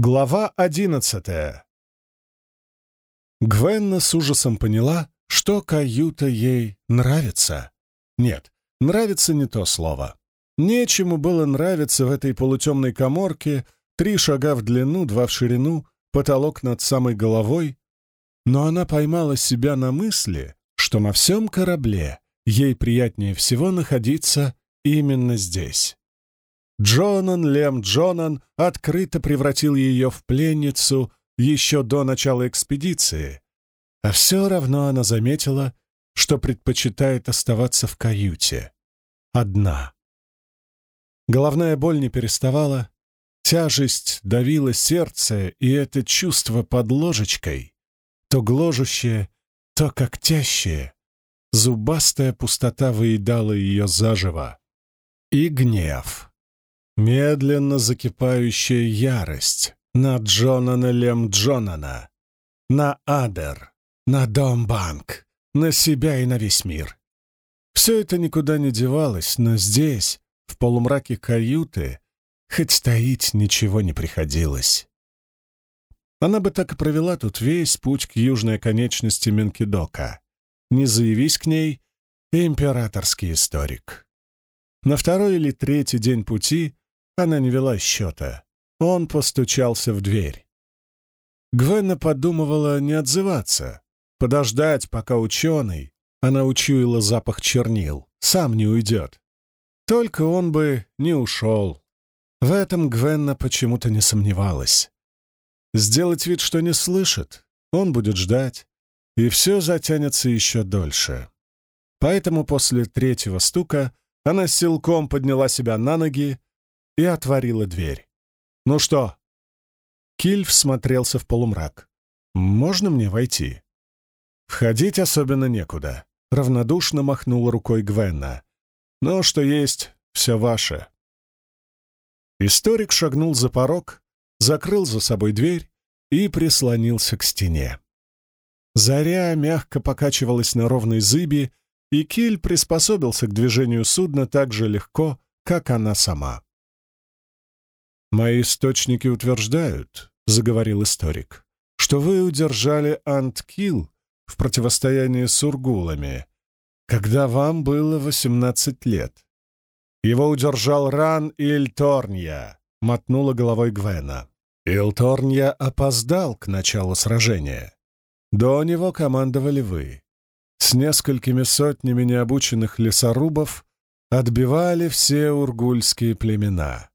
Глава одиннадцатая. Гвенна с ужасом поняла, что каюта ей нравится. Нет, нравится не то слово. Нечему было нравиться в этой полутемной коморке, три шага в длину, два в ширину, потолок над самой головой. Но она поймала себя на мысли, что на всем корабле ей приятнее всего находиться именно здесь. Джонан Лем Джонан открыто превратил ее в пленницу еще до начала экспедиции, а все равно она заметила, что предпочитает оставаться в каюте. Одна. Головная боль не переставала, тяжесть давила сердце, и это чувство под ложечкой, то гложущее, то когтящее, зубастая пустота выедала ее заживо. И гнев медленно закипающая ярость на Джонана Лем Джонана, на Адер, на Домбанк, на себя и на весь мир. Все это никуда не девалось, но здесь, в полумраке каюты, хоть таить ничего не приходилось. Она бы так и провела тут весь путь к южной конечности Менкидока. Не заявись к ней императорский историк. На второй или третий день пути она не вела счета. Он постучался в дверь. Гвенна подумывала не отзываться, подождать, пока ученый, она учуяла запах чернил, сам не уйдет. Только он бы не ушел. В этом Гвенна почему-то не сомневалась. Сделать вид, что не слышит, он будет ждать, и все затянется еще дольше. Поэтому после третьего стука она силком подняла себя на ноги и отворила дверь. «Ну что?» Кильф смотрелся в полумрак. «Можно мне войти?» «Входить особенно некуда», — равнодушно махнула рукой Гвенна. «Но что есть, все ваше». Историк шагнул за порог, закрыл за собой дверь и прислонился к стене. Заря мягко покачивалась на ровной зыби, и киль приспособился к движению судна так же легко, как она сама. «Мои источники утверждают», — заговорил историк, «что вы удержали Анткил в противостоянии с ургулами, когда вам было 18 лет. Его удержал Ран Ильторнья», — мотнула головой Гвена. Илторнья опоздал к началу сражения. До него командовали вы. С несколькими сотнями необученных лесорубов отбивали все ургульские племена.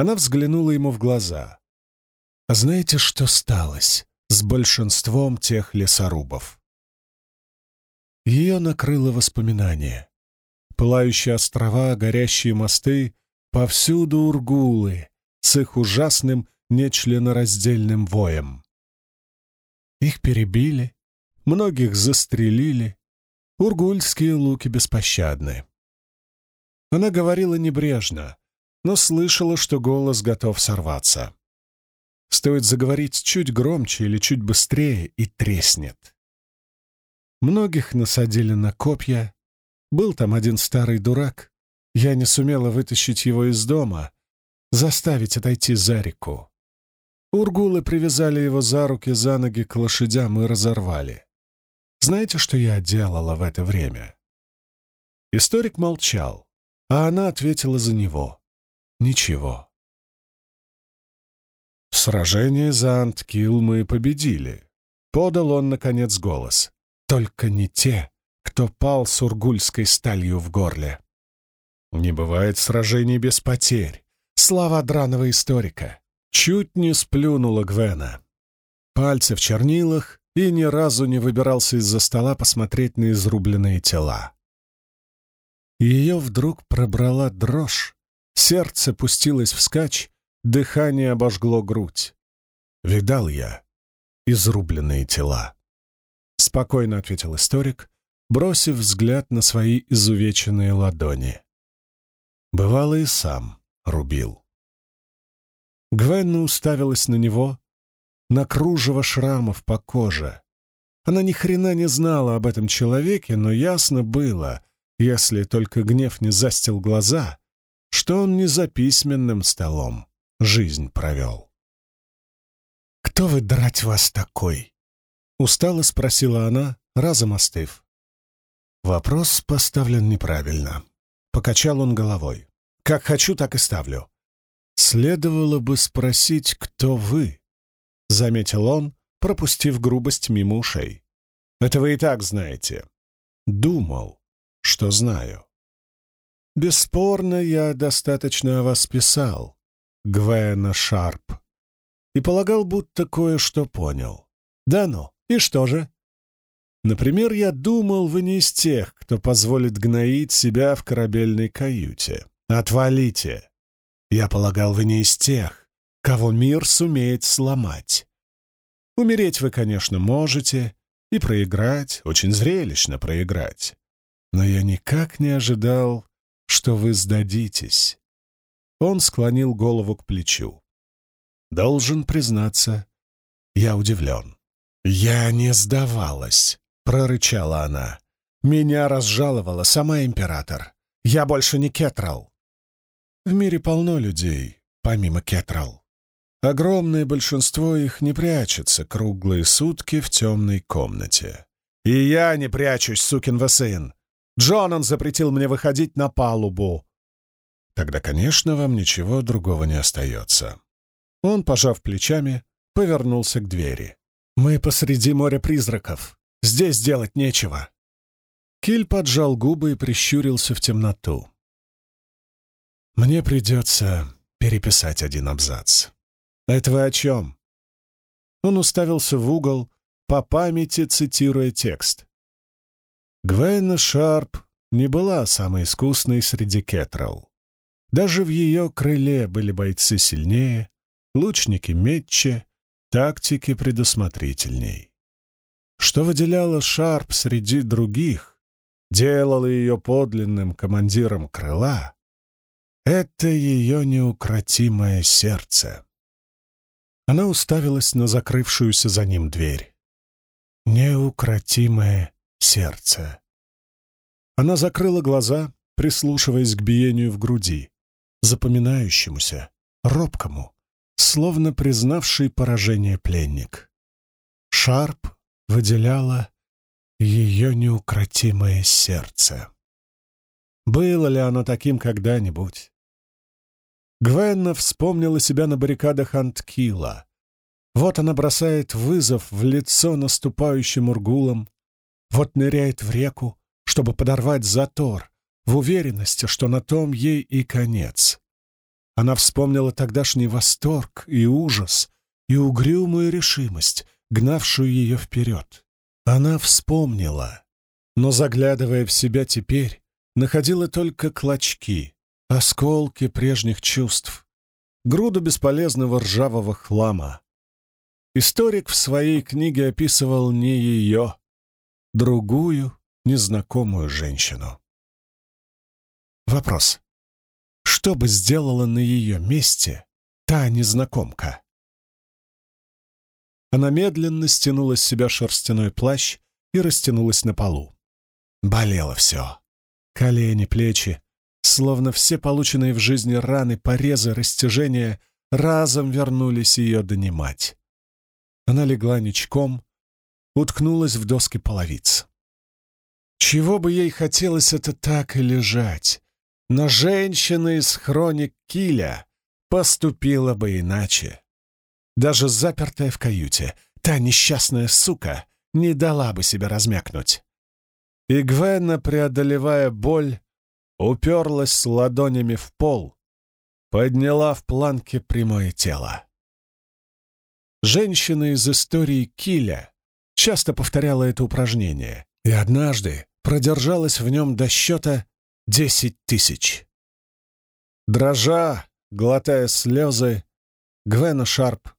Она взглянула ему в глаза. «А знаете, что сталось с большинством тех лесорубов?» Ее накрыло воспоминание. Пылающие острова, горящие мосты, повсюду ургулы с их ужасным нечленораздельным воем. Их перебили, многих застрелили, ургульские луки беспощадны. Она говорила небрежно, но слышала, что голос готов сорваться. Стоит заговорить чуть громче или чуть быстрее, и треснет. Многих насадили на копья. Был там один старый дурак. Я не сумела вытащить его из дома, заставить отойти за реку. Ургулы привязали его за руки, за ноги к лошадям и разорвали. Знаете, что я делала в это время? Историк молчал, а она ответила за него. Ничего. Сражение за Анткил мы победили. Подал он, наконец, голос. Только не те, кто пал с ургульской сталью в горле. Не бывает сражений без потерь. Слава драного историка. Чуть не сплюнула Гвена. Пальцы в чернилах и ни разу не выбирался из-за стола посмотреть на изрубленные тела. Ее вдруг пробрала дрожь, Сердце пустилось вскачь, дыхание обожгло грудь. Видал я изрубленные тела. Спокойно ответил историк, бросив взгляд на свои изувеченные ладони. Бывало и сам рубил. Гвенна уставилась на него, на кружево шрамов по коже. Она ни хрена не знала об этом человеке, но ясно было, если только гнев не застил глаза, что он не за письменным столом жизнь провел. «Кто вы, драть вас такой?» — устало спросила она, разом остыв. Вопрос поставлен неправильно. Покачал он головой. «Как хочу, так и ставлю. Следовало бы спросить, кто вы?» — заметил он, пропустив грубость мимо ушей. «Это вы и так знаете». «Думал, что знаю». «Бесспорно, я достаточно о вас писал, Гвена Шарп, и полагал, будто кое-что понял. Да ну, и что же? Например, я думал, вы не из тех, кто позволит гноить себя в корабельной каюте. Отвалите! Я полагал, вы не из тех, кого мир сумеет сломать. Умереть вы, конечно, можете, и проиграть, очень зрелищно проиграть. Но я никак не ожидал, что вы сдадитесь. Он склонил голову к плечу. Должен признаться, я удивлен. «Я не сдавалась», — прорычала она. «Меня разжаловала сама император. Я больше не Кетрал». В мире полно людей, помимо Кетрал. Огромное большинство их не прячется круглые сутки в темной комнате. И я не прячусь, сукин сын. Джонан запретил мне выходить на палубу. Тогда, конечно, вам ничего другого не остается. Он, пожав плечами, повернулся к двери. «Мы посреди моря призраков. Здесь делать нечего». Киль поджал губы и прищурился в темноту. «Мне придется переписать один абзац». «Это вы о чем?» Он уставился в угол, по памяти цитируя текст. Гвена Шарп не была самой искусной среди кетрал. Даже в ее крыле были бойцы сильнее, лучники метче, тактики предусмотрительней. Что выделяло Шарп среди других, делало ее подлинным командиром крыла, это ее неукротимое сердце. Она уставилась на закрывшуюся за ним дверь. Неукротимое сердце. Она закрыла глаза, прислушиваясь к биению в груди, запоминающемуся, робкому, словно признавший поражение пленник. Шарп выделяла ее неукротимое сердце. Было ли оно таким когда-нибудь? Гвенна вспомнила себя на баррикадах Анткила. Вот она бросает вызов в лицо наступающим ургулам, вот ныряет в реку, чтобы подорвать затор, в уверенности, что на том ей и конец. Она вспомнила тогдашний восторг и ужас, и угрюмую решимость, гнавшую ее вперед. Она вспомнила, но, заглядывая в себя теперь, находила только клочки, осколки прежних чувств, груду бесполезного ржавого хлама. Историк в своей книге описывал не ее, другую, незнакомую женщину. Вопрос. Что бы сделала на ее месте та незнакомка? Она медленно стянула с себя шерстяной плащ и растянулась на полу. Болело все. Колени, плечи, словно все полученные в жизни раны, порезы, растяжения разом вернулись ее донимать. Она легла ничком, уткнулась в доски половиц. Чего бы ей хотелось это так и лежать, но женщина из хроник Киля поступила бы иначе. Даже запертая в каюте, та несчастная сука не дала бы себя размякнуть. И Гвена, преодолевая боль, уперлась ладонями в пол, подняла в планке прямое тело. Женщина из истории Киля часто повторяла это упражнение, и однажды продержалась в нем до счета десять тысяч. Дрожа, глотая слезы, Гвена Шарп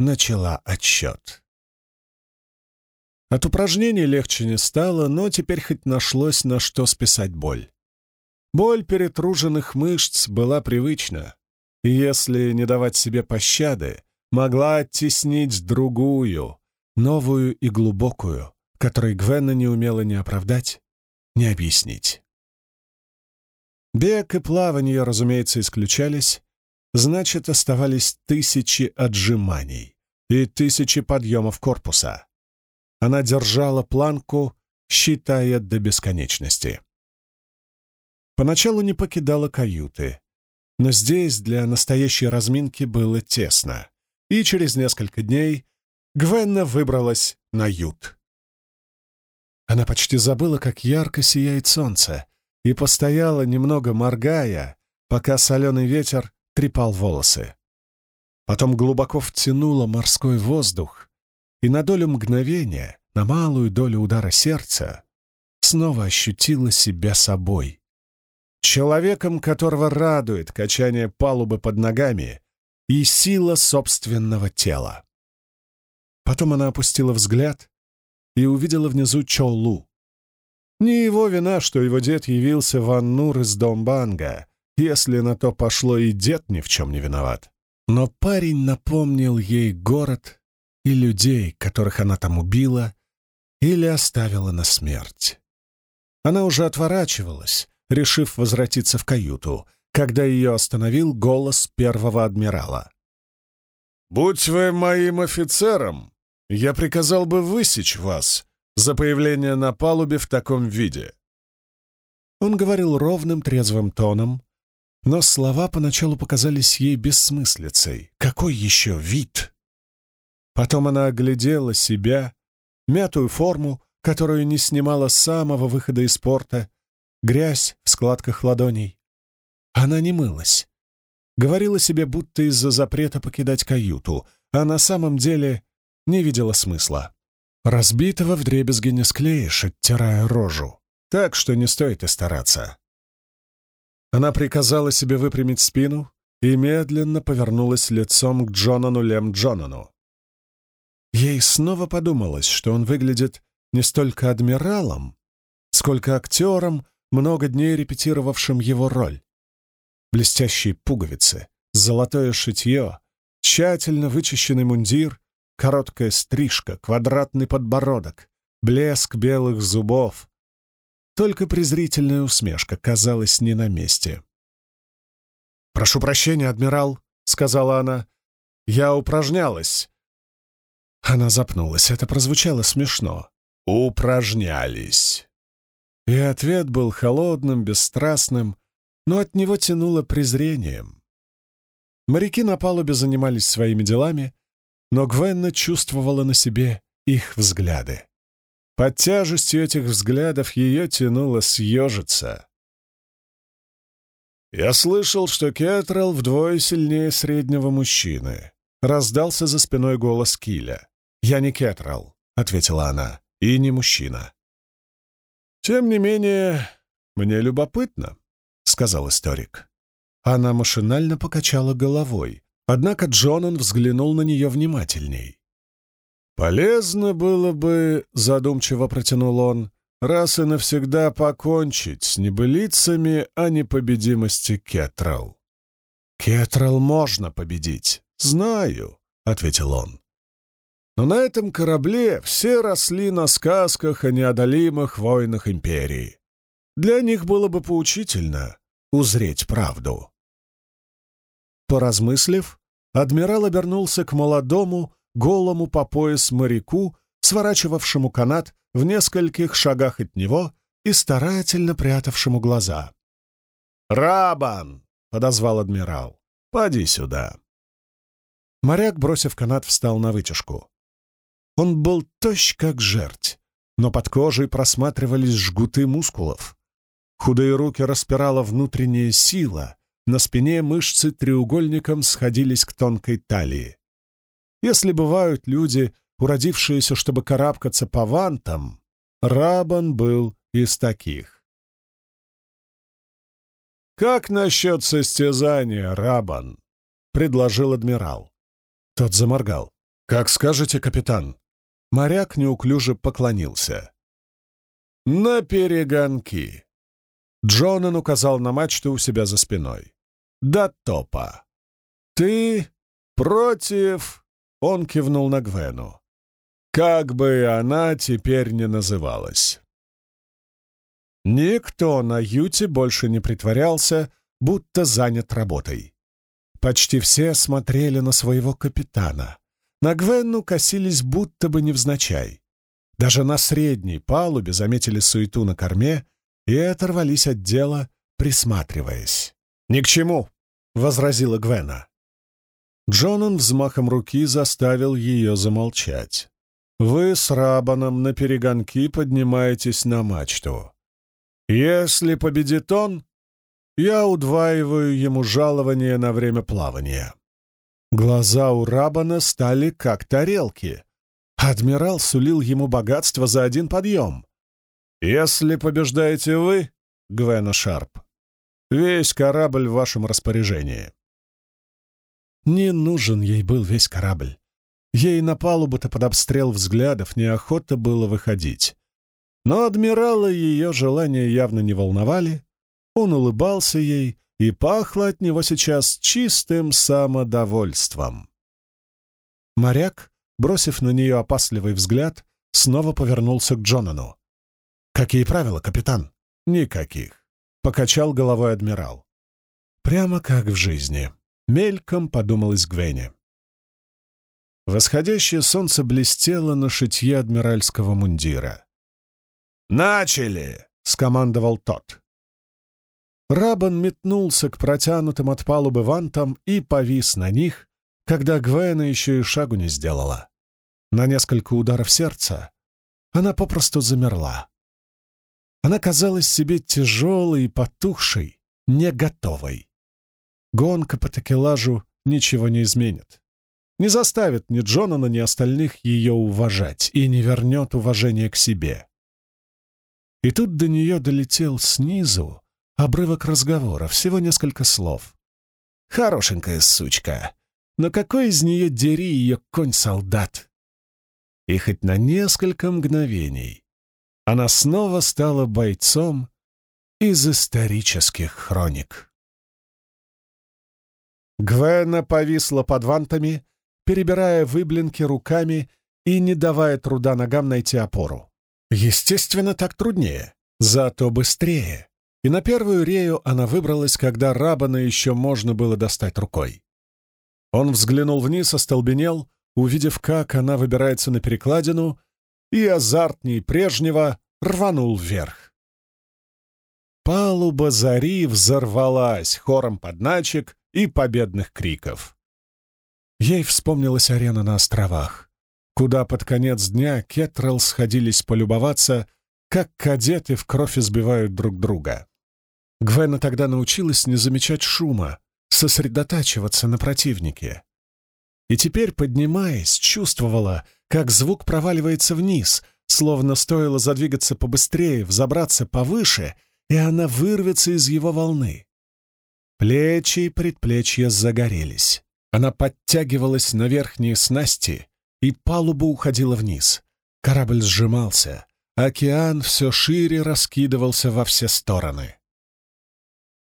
начала отсчет. От упражнений легче не стало, но теперь хоть нашлось на что списать боль. Боль перетруженных мышц была привычна, и если не давать себе пощады, могла оттеснить другую, новую и глубокую, которой Гвена не умела ни оправдать, ни объяснить. Бег и плавание, разумеется, исключались, значит, оставались тысячи отжиманий, и тысячи подъемов корпуса. Она держала планку, считая до бесконечности. Поначалу не покидала каюты, но здесь для настоящей разминки было тесно, и через несколько дней Гвенна выбралась на ют. Она почти забыла, как ярко сияет солнце, и постояла, немного моргая, пока соленый ветер трепал волосы. Потом глубоко втянула морской воздух и на долю мгновения, на малую долю удара сердца, снова ощутила себя собой. Человеком, которого радует качание палубы под ногами и сила собственного тела. Потом она опустила взгляд и увидела внизу Чоулу. Не его вина, что его дед явился в Аннур из Домбанга, если на то пошло и дед ни в чем не виноват. Но парень напомнил ей город и людей, которых она там убила или оставила на смерть. Она уже отворачивалась, решив возвратиться в каюту, когда ее остановил голос первого адмирала. «Будь вы моим офицером, я приказал бы высечь вас за появление на палубе в таком виде». Он говорил ровным, трезвым тоном, но слова поначалу показались ей бессмыслицей. Какой еще вид? Потом она оглядела себя, мятую форму, которую не снимала с самого выхода из порта, грязь в складках ладоней. Она не мылась. Говорила себе, будто из-за запрета покидать каюту, а на самом деле не видела смысла. Разбитого вдребезги не склеишь, оттирая рожу. Так что не стоит и стараться. Она приказала себе выпрямить спину и медленно повернулась лицом к Джонану Лем Джонану. Ей снова подумалось, что он выглядит не столько адмиралом, сколько актером, много дней репетировавшим его роль. Блестящие пуговицы, золотое шитье, тщательно вычищенный мундир, короткая стрижка, квадратный подбородок, блеск белых зубов, только презрительная усмешка казалась не на месте. «Прошу прощения, адмирал», — сказала она. «Я упражнялась». Она запнулась. Это прозвучало смешно. «Упражнялись». И ответ был холодным, бесстрастным, но от него тянуло презрением. Моряки на палубе занимались своими делами, но Гвенна чувствовала на себе их взгляды. Под тяжестью этих взглядов ее тянуло съежиться. «Я слышал, что Кетрал вдвое сильнее среднего мужчины», — раздался за спиной голос Киля. «Я не Кетрал», — ответила она, — «и не мужчина». «Тем не менее, мне любопытно», — сказал историк. Она машинально покачала головой, однако Джонан взглянул на нее внимательней. «Полезно было бы, — задумчиво протянул он, — раз и навсегда покончить с небылицами о непобедимости Кетрал». «Кетрал можно победить, знаю», — ответил он. «Но на этом корабле все росли на сказках о неодолимых войнах империи. Для них было бы поучительно узреть правду». Поразмыслив, адмирал обернулся к молодому, голому по пояс моряку, сворачивавшему канат в нескольких шагах от него и старательно прятавшему глаза. «Рабан!» — подозвал адмирал. «Поди сюда!» Моряк, бросив канат, встал на вытяжку. Он был тощ, как жерть, но под кожей просматривались жгуты мускулов. Худые руки распирала внутренняя сила, на спине мышцы треугольником сходились к тонкой талии. Если бывают люди, уродившиеся, чтобы карабкаться по вантам, Рабан был из таких. «Как насчет состязания, Рабан?» — предложил адмирал. Тот заморгал. «Как скажете, капитан?» Моряк неуклюже поклонился. «На перегонки!» Джонан указал на мачту у себя за спиной. «До топа! Ты против...» Он кивнул на Гвену. Как бы она теперь не называлась. Никто на Юте больше не притворялся, будто занят работой. Почти все смотрели на своего капитана, на Гвенну косились будто бы невзначай. Даже на средней палубе заметили суету на корме и оторвались от дела, присматриваясь. «Ни к чему!» — возразила Гвена. Джонан взмахом руки заставил ее замолчать. «Вы с Рабаном на перегонки поднимаетесь на мачту. Если победит он, я удваиваю ему жалование на время плавания». Глаза у Рабана стали как тарелки. Адмирал сулил ему богатство за один подъем. «Если побеждаете вы, Гвена Шарп, весь корабль в вашем распоряжении». Не нужен ей был весь корабль. Ей на палубу-то под обстрел взглядов неохота было выходить. Но адмирала ее желания явно не волновали. Он улыбался ей, и пахло от него сейчас чистым самодовольством. Моряк, бросив на нее опасливый взгляд, снова повернулся к Джонану. «Какие правила, капитан?» «Никаких», — покачал головой адмирал. «Прямо как в жизни», — мельком подумалось Гвене. Восходящее солнце блестело на шитье адмиральского мундира. «Начали!» — скомандовал тот. Рабан метнулся к протянутым от палубы вантам и повис на них, когда Гвена еще и шагу не сделала. На несколько ударов сердца она попросту замерла. Она казалась себе тяжелой и потухшей, не готовой. Гонка по такелажу ничего не изменит. Не заставит ни Джонана, ни остальных ее уважать и не вернет уважение к себе. И тут до нее долетел снизу Обрывок разговора, всего несколько слов. Хорошенькая сучка, но какой из нее дери ее конь-солдат? И хоть на несколько мгновений она снова стала бойцом из исторических хроник. Гвена повисла под вантами, перебирая выблинки руками и не давая труда ногам найти опору. Естественно, так труднее, зато быстрее и на первую рею она выбралась, когда Рабана еще можно было достать рукой. Он взглянул вниз, остолбенел, увидев, как она выбирается на перекладину, и азартней прежнего рванул вверх. Палуба зари взорвалась хором подначек и победных криков. Ей вспомнилась арена на островах, куда под конец дня Кетрелл сходились полюбоваться, как кадеты в кровь избивают друг друга. Гвена тогда научилась не замечать шума, сосредотачиваться на противнике. И теперь, поднимаясь, чувствовала, как звук проваливается вниз, словно стоило задвигаться побыстрее, взобраться повыше, и она вырвется из его волны. Плечи и предплечья загорелись. Она подтягивалась на верхние снасти, и палуба уходила вниз. Корабль сжимался, океан все шире раскидывался во все стороны.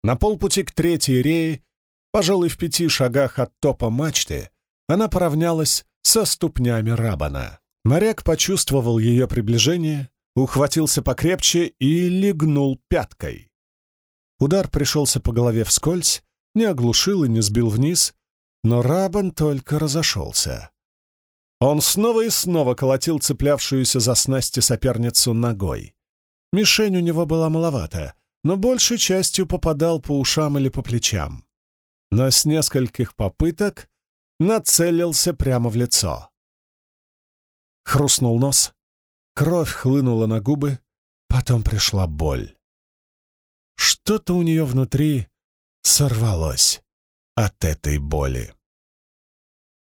На полпути к третьей рее, пожалуй, в пяти шагах от топа мачты, она поравнялась со ступнями Рабана. Моряк почувствовал ее приближение, ухватился покрепче и легнул пяткой. Удар пришелся по голове вскользь, не оглушил и не сбил вниз, но Рабан только разошелся. Он снова и снова колотил цеплявшуюся за снасти соперницу ногой. Мишень у него была маловата, но большей частью попадал по ушам или по плечам. Но с нескольких попыток нацелился прямо в лицо. Хрустнул нос, кровь хлынула на губы, потом пришла боль. Что-то у нее внутри сорвалось от этой боли.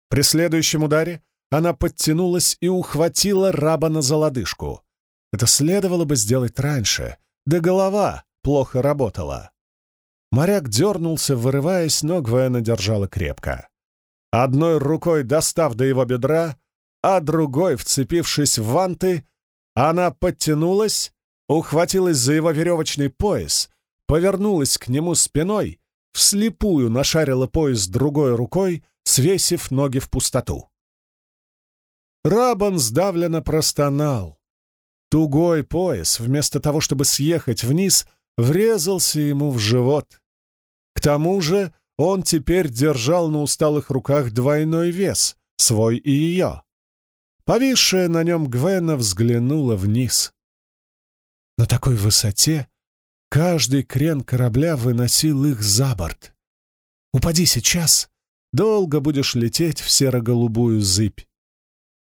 При следующем ударе она подтянулась и ухватила Рабана за лодыжку. Это следовало бы сделать раньше, да голова плохо работала. Моряк дернулся, вырываясь, но Гвена держала крепко. Одной рукой достав до его бедра, а другой, вцепившись в ванты, она подтянулась, ухватилась за его веревочный пояс, повернулась к нему спиной, вслепую нашарила пояс другой рукой, свесив ноги в пустоту. Рабан сдавленно простонал. Тугой пояс, вместо того, чтобы съехать вниз, врезался ему в живот. К тому же он теперь держал на усталых руках двойной вес, свой и ее. Повисшая на нем Гвена взглянула вниз. На такой высоте каждый крен корабля выносил их за борт. Упади сейчас, долго будешь лететь в серо-голубую зыбь.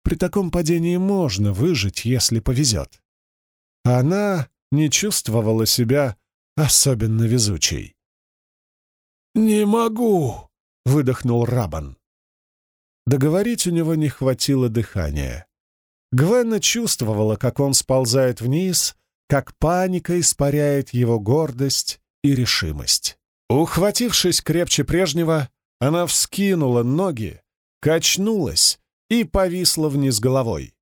При таком падении можно выжить, если повезет. Она не чувствовала себя особенно везучей. «Не могу!» — выдохнул Рабан. Договорить у него не хватило дыхания. Гвенна чувствовала, как он сползает вниз, как паника испаряет его гордость и решимость. Ухватившись крепче прежнего, она вскинула ноги, качнулась и повисла вниз головой.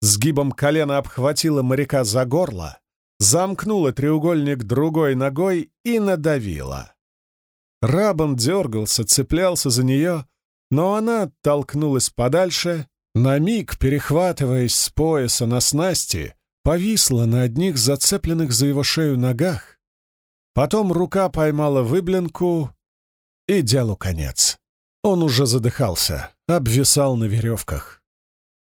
Сгибом колена обхватила моряка за горло, замкнула треугольник другой ногой и надавила. Рабан дергался, цеплялся за нее, но она оттолкнулась подальше, на миг перехватываясь с пояса на снасти, повисла на одних зацепленных за его шею ногах. Потом рука поймала выблинку, и делу конец. Он уже задыхался, обвисал на веревках.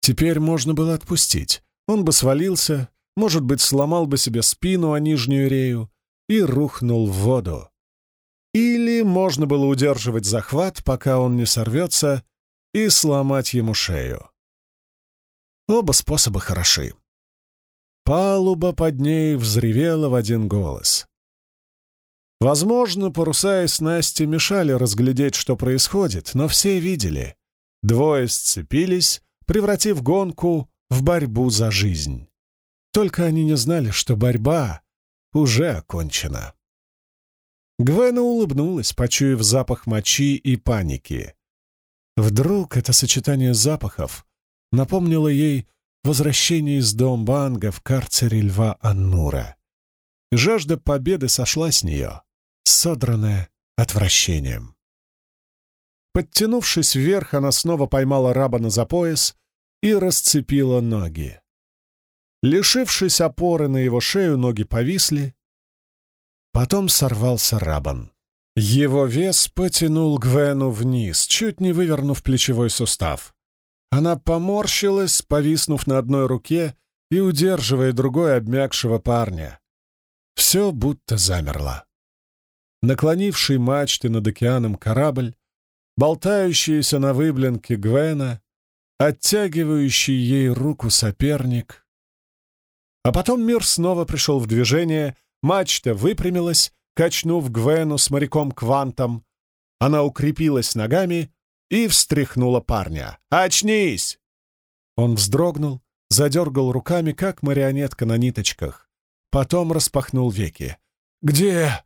Теперь можно было отпустить. Он бы свалился, может быть, сломал бы себе спину о нижнюю рею и рухнул в воду. Или можно было удерживать захват, пока он не сорвется, и сломать ему шею. Оба способа хороши. Палуба под ней взревела в один голос. Возможно, паруса и снасти мешали разглядеть, что происходит, но все видели. Двое сцепились, превратив гонку в борьбу за жизнь. Только они не знали, что борьба уже окончена. Гвена улыбнулась, почуяв запах мочи и паники. Вдруг это сочетание запахов напомнило ей возвращение из Домбанга в карцере льва Аннура. Жажда победы сошла с нее, содранная отвращением. Подтянувшись вверх, она снова поймала Рабана за пояс и расцепила ноги. Лишившись опоры на его шею, ноги повисли, Потом сорвался Рабан. Его вес потянул Гвену вниз, чуть не вывернув плечевой сустав. Она поморщилась, повиснув на одной руке и удерживая другой обмякшего парня. Все будто замерло. Наклонивший мачты над океаном корабль, болтающийся на выблинке Гвена, оттягивающий ей руку соперник. А потом мир снова пришел в движение, Мачта выпрямилась, качнув Гвену с моряком Квантом. Она укрепилась ногами и встряхнула парня. «Очнись!» Он вздрогнул, задергал руками, как марионетка на ниточках. Потом распахнул веки. «Где?»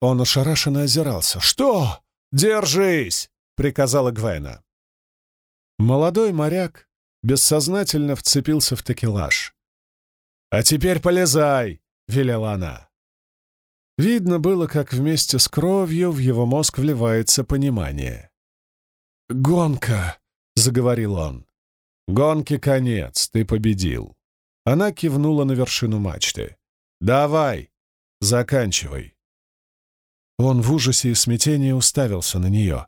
Он ошарашенно озирался. «Что?» «Держись!» — приказала Гвена. Молодой моряк бессознательно вцепился в такелаж. «А теперь полезай!» — велела она. Видно было, как вместе с кровью в его мозг вливается понимание. «Гонка!» — заговорил он. «Гонки конец, ты победил». Она кивнула на вершину мачты. «Давай, заканчивай». Он в ужасе и смятении уставился на нее.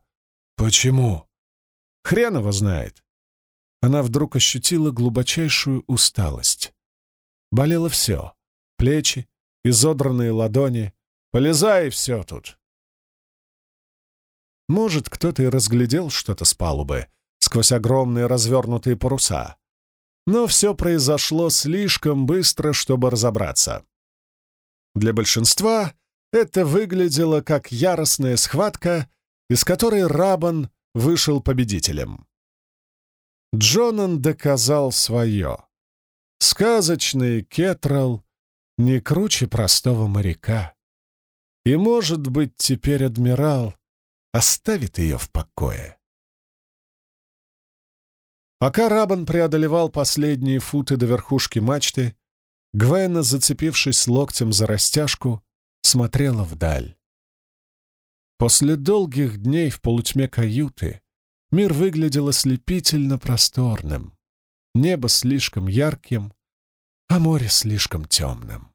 «Почему?» «Хрен его знает». Она вдруг ощутила глубочайшую усталость. Болело все — плечи, изодранные ладони. «Полезай, все тут!» Может, кто-то и разглядел что-то с палубы, сквозь огромные развернутые паруса. Но все произошло слишком быстро, чтобы разобраться. Для большинства это выглядело как яростная схватка, из которой Рабан вышел победителем. Джонан доказал свое. Сказочный Кетрал не круче простого моряка. И, может быть, теперь адмирал оставит ее в покое. Пока Рабан преодолевал последние футы до верхушки мачты, Гвена, зацепившись локтем за растяжку, смотрела вдаль. После долгих дней в полутьме каюты мир выглядел ослепительно просторным, небо слишком ярким, а море слишком темным.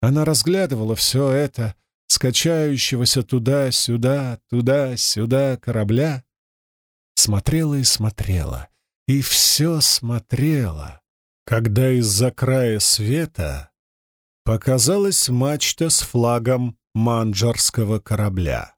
Она разглядывала все это, скачающегося туда-сюда, туда-сюда корабля, Смотрела и смотрела, и все смотрела, когда из-за края света показалась мачта с флагом манджарского корабля.